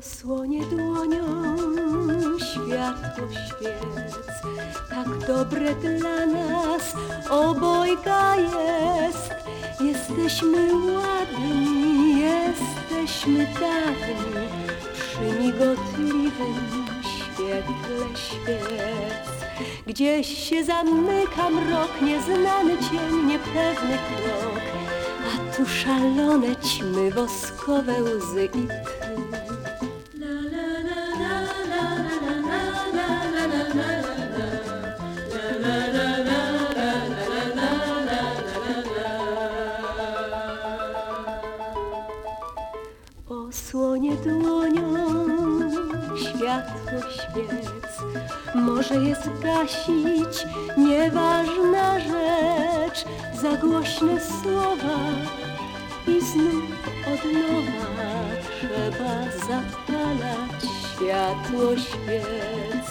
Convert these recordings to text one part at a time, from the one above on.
Osłonie dłonią światło świec, tak dobre dla nas obojga jest. Jesteśmy ładni, jesteśmy dawni, przy migotliwym świetle świec. Gdzieś się zamyka mrok, nieznany cień, niepewny krok, a tu szalone ćmy, woskowe łzy i tły. Osłonie dłonią światło świec, może je zgasić nieważna rzecz, za głośne słowa i znów od nowa trzeba zapalać światło świec.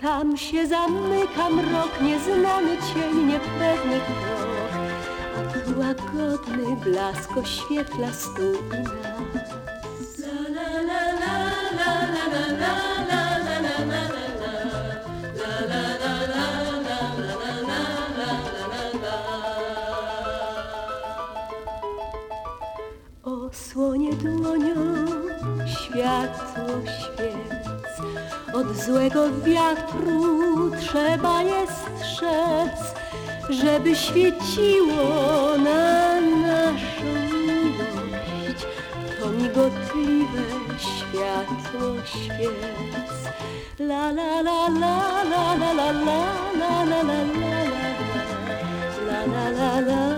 Tam się zamyka mrok, nieznany cień, niepewny krok, łagodny blask oświetla stół i nas. Osłonie dłonią światło świec. Od złego wiatru trzeba je strzec, żeby świeciło na naszą miłość. To migotliwe światło świec. La la la la la la la la la la la la la la la la la